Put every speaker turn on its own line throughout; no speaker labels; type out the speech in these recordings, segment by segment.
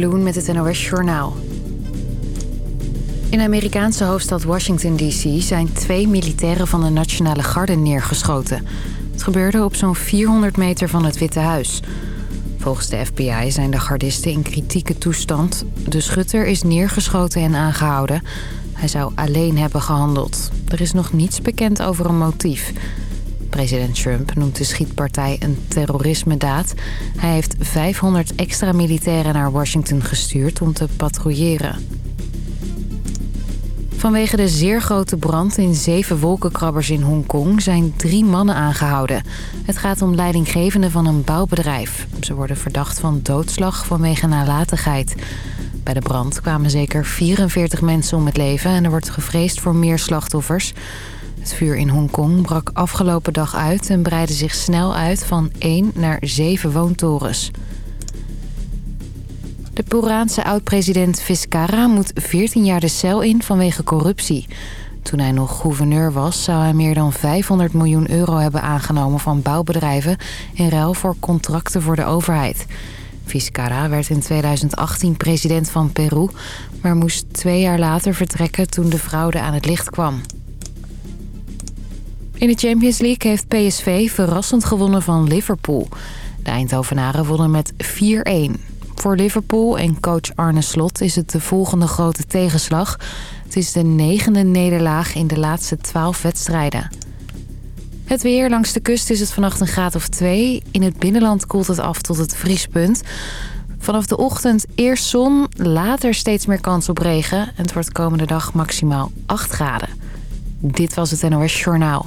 Bloen met het NOS Journaal. In de Amerikaanse hoofdstad Washington D.C. zijn twee militairen van de Nationale Garde neergeschoten. Het gebeurde op zo'n 400 meter van het Witte Huis. Volgens de FBI zijn de gardisten in kritieke toestand. De schutter is neergeschoten en aangehouden. Hij zou alleen hebben gehandeld. Er is nog niets bekend over een motief. President Trump noemt de schietpartij een terrorismedaad. Hij heeft 500 extra militairen naar Washington gestuurd om te patrouilleren. Vanwege de zeer grote brand in zeven wolkenkrabbers in Hongkong zijn drie mannen aangehouden. Het gaat om leidinggevenden van een bouwbedrijf. Ze worden verdacht van doodslag vanwege nalatigheid. Bij de brand kwamen zeker 44 mensen om het leven en er wordt gevreesd voor meer slachtoffers. Het vuur in Hongkong brak afgelopen dag uit en breidde zich snel uit van 1 naar 7 woontorens. De Peruaanse oud-president Vizcarra moet 14 jaar de cel in vanwege corruptie. Toen hij nog gouverneur was, zou hij meer dan 500 miljoen euro hebben aangenomen van bouwbedrijven... in ruil voor contracten voor de overheid. Vizcarra werd in 2018 president van Peru... maar moest twee jaar later vertrekken toen de fraude aan het licht kwam. In de Champions League heeft PSV verrassend gewonnen van Liverpool. De Eindhovenaren wonnen met 4-1. Voor Liverpool en coach Arne Slot is het de volgende grote tegenslag. Het is de negende nederlaag in de laatste 12 wedstrijden. Het weer langs de kust is het vannacht een graad of 2. In het binnenland koelt het af tot het vriespunt. Vanaf de ochtend eerst zon, later steeds meer kans op regen. En het wordt komende dag maximaal 8 graden. Dit was het NOS Journaal.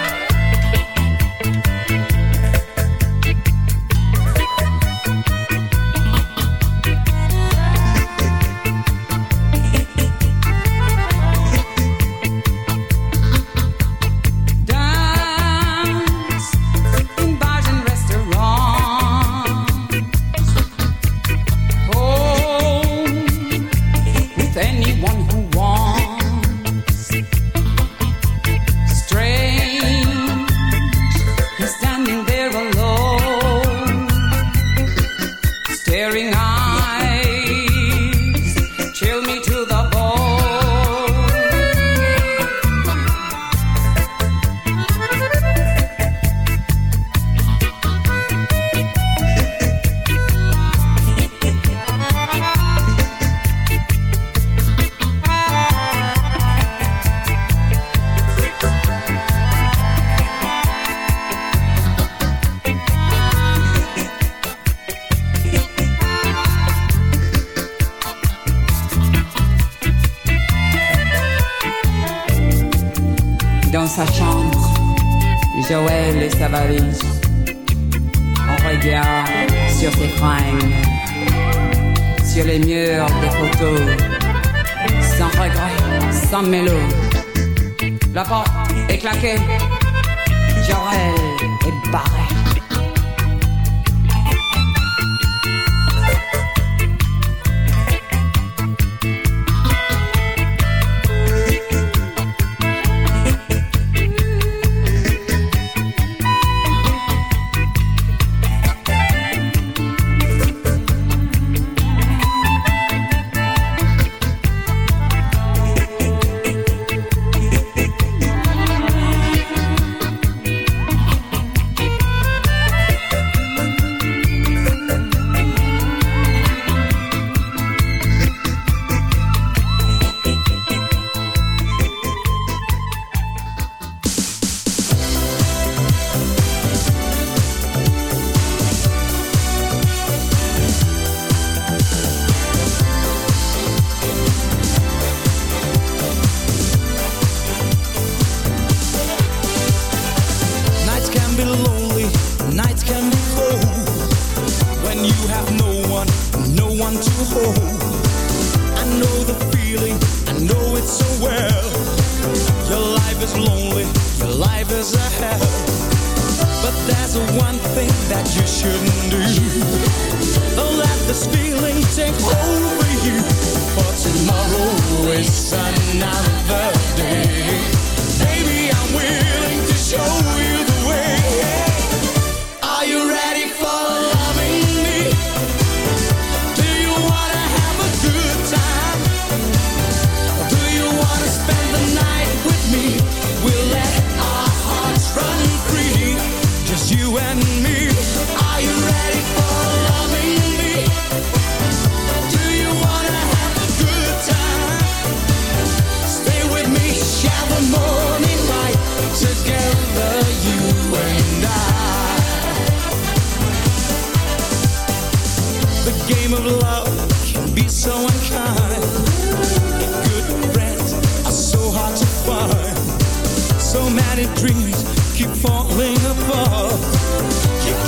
Des photos, sans regret, sans mélo. La porte est claquée, Joël est barré.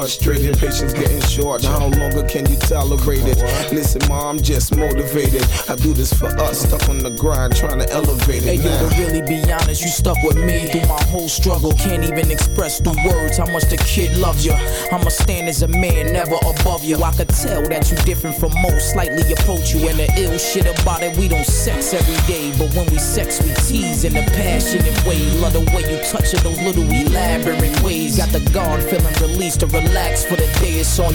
Frustrated, patience getting short. How longer can you tolerate it? Listen, ma, I'm just motivated. I do this for us, stuck on the grind, trying to elevate
Hey,
it.
yo,
now.
to really be honest, you stuck with me through my whole struggle. Can't even express through words how much the kid loves you. I'ma stand as a man, never above you. I could tell that you different from most, slightly approach you. And the ill shit about it, we don't sex every day. But when we sex, we tease in a passionate way. Love the way you touch it, those little elaborate ways. Got the guard feeling released to relax for the day. It's on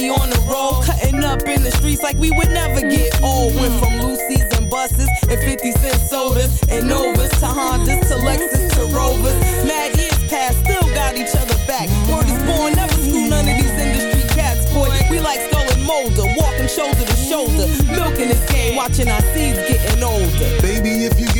constantly on the road, cutting up in the streets like we would never get old. Went from Lucy's and buses and 50 cent sodas and Novas to Hondas to Lexus to Rovers. Mad years past, still got each other back. Word is born, never screw none of these industry cats, boy. We like Skull Molder, walking shoulder to shoulder, milking this game, watching our seeds getting older.
Baby, if you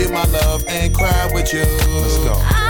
give my love and cry with you. Let's go.
Ah.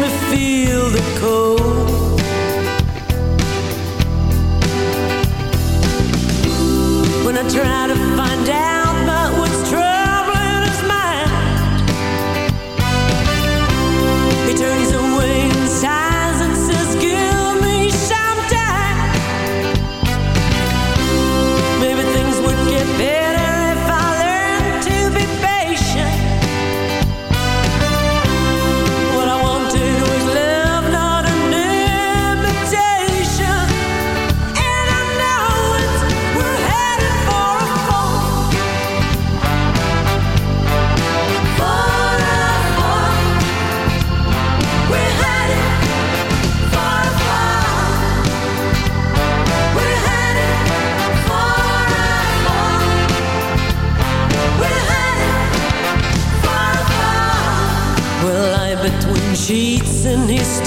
me
feel the cold. When I try to find out.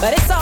But it's alright.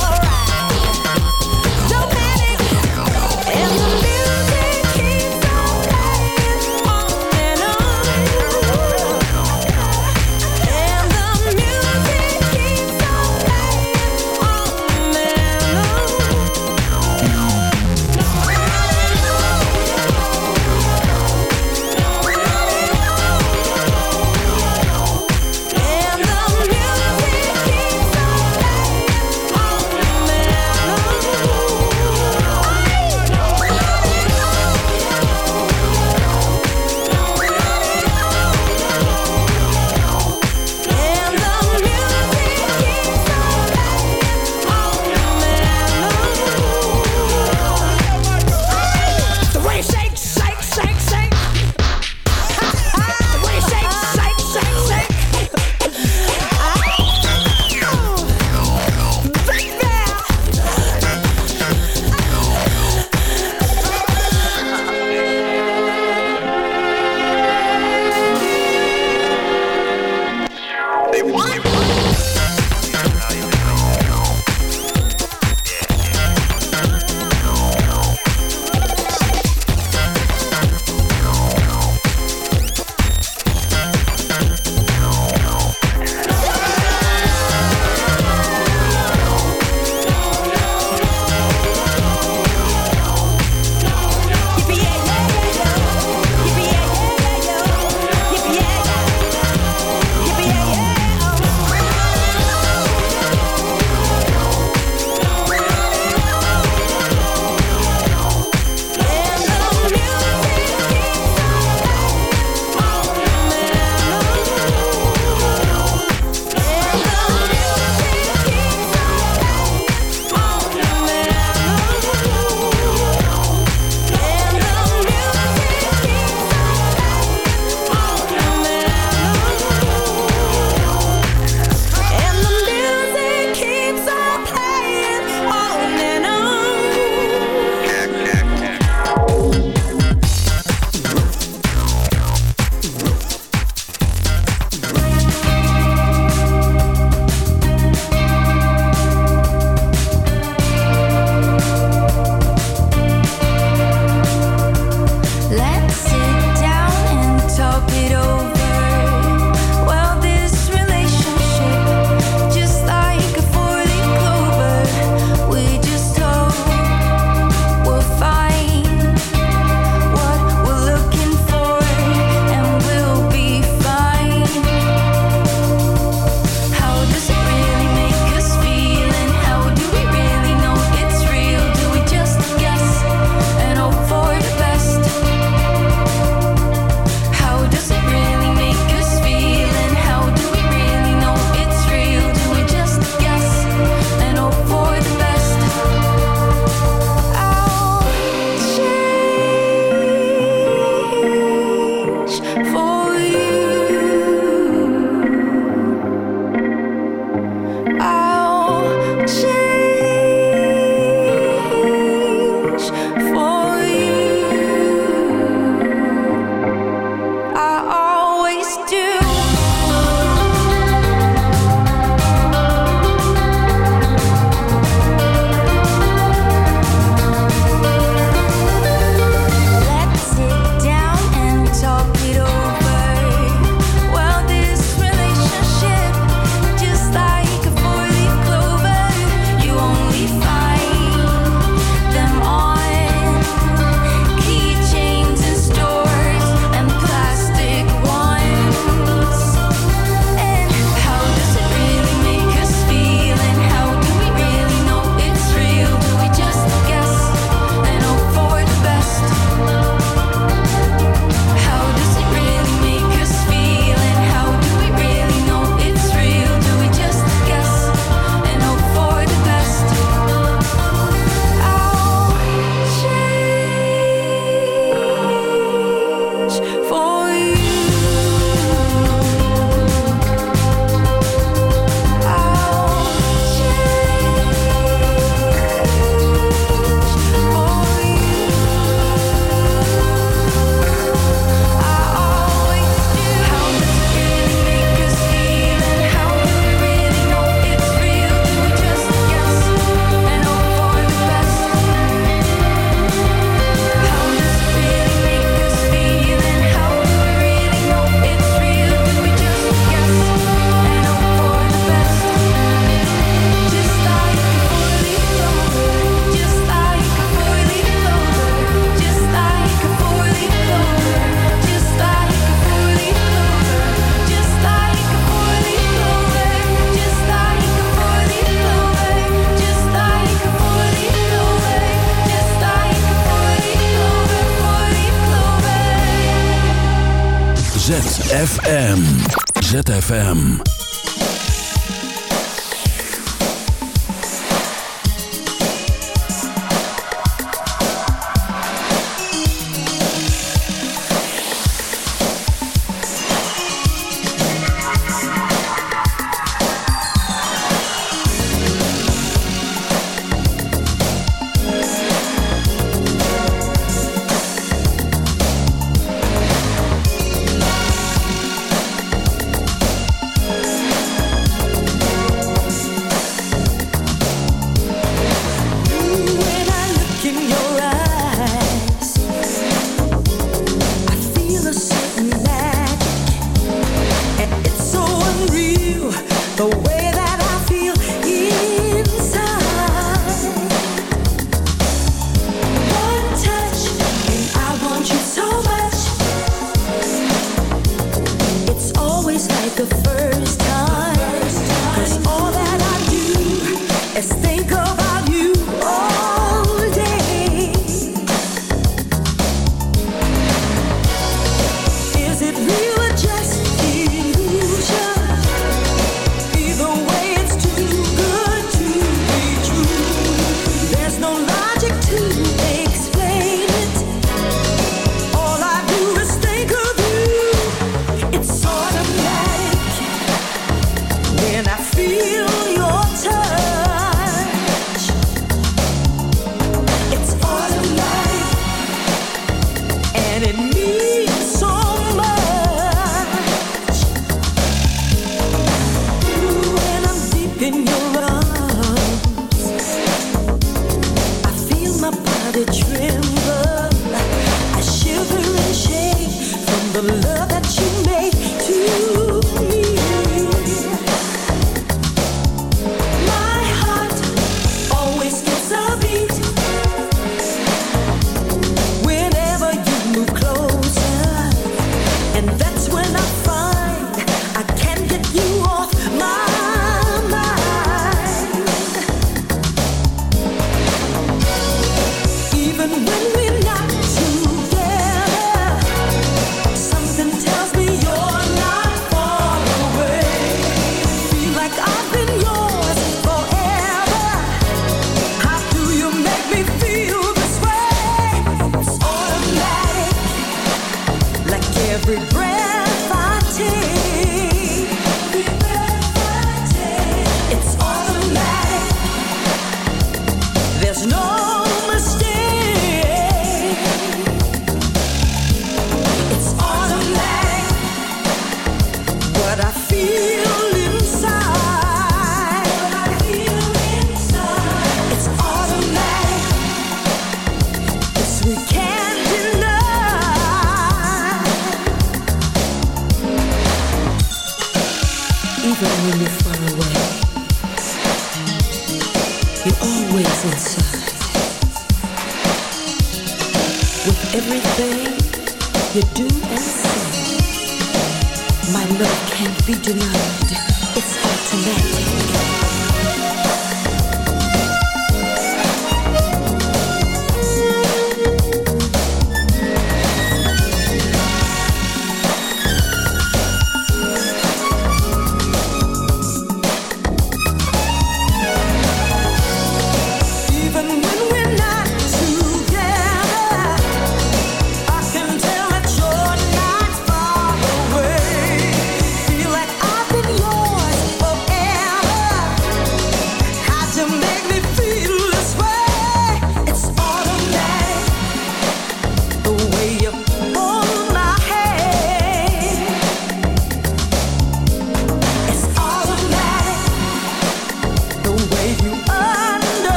ZFM. ZFM.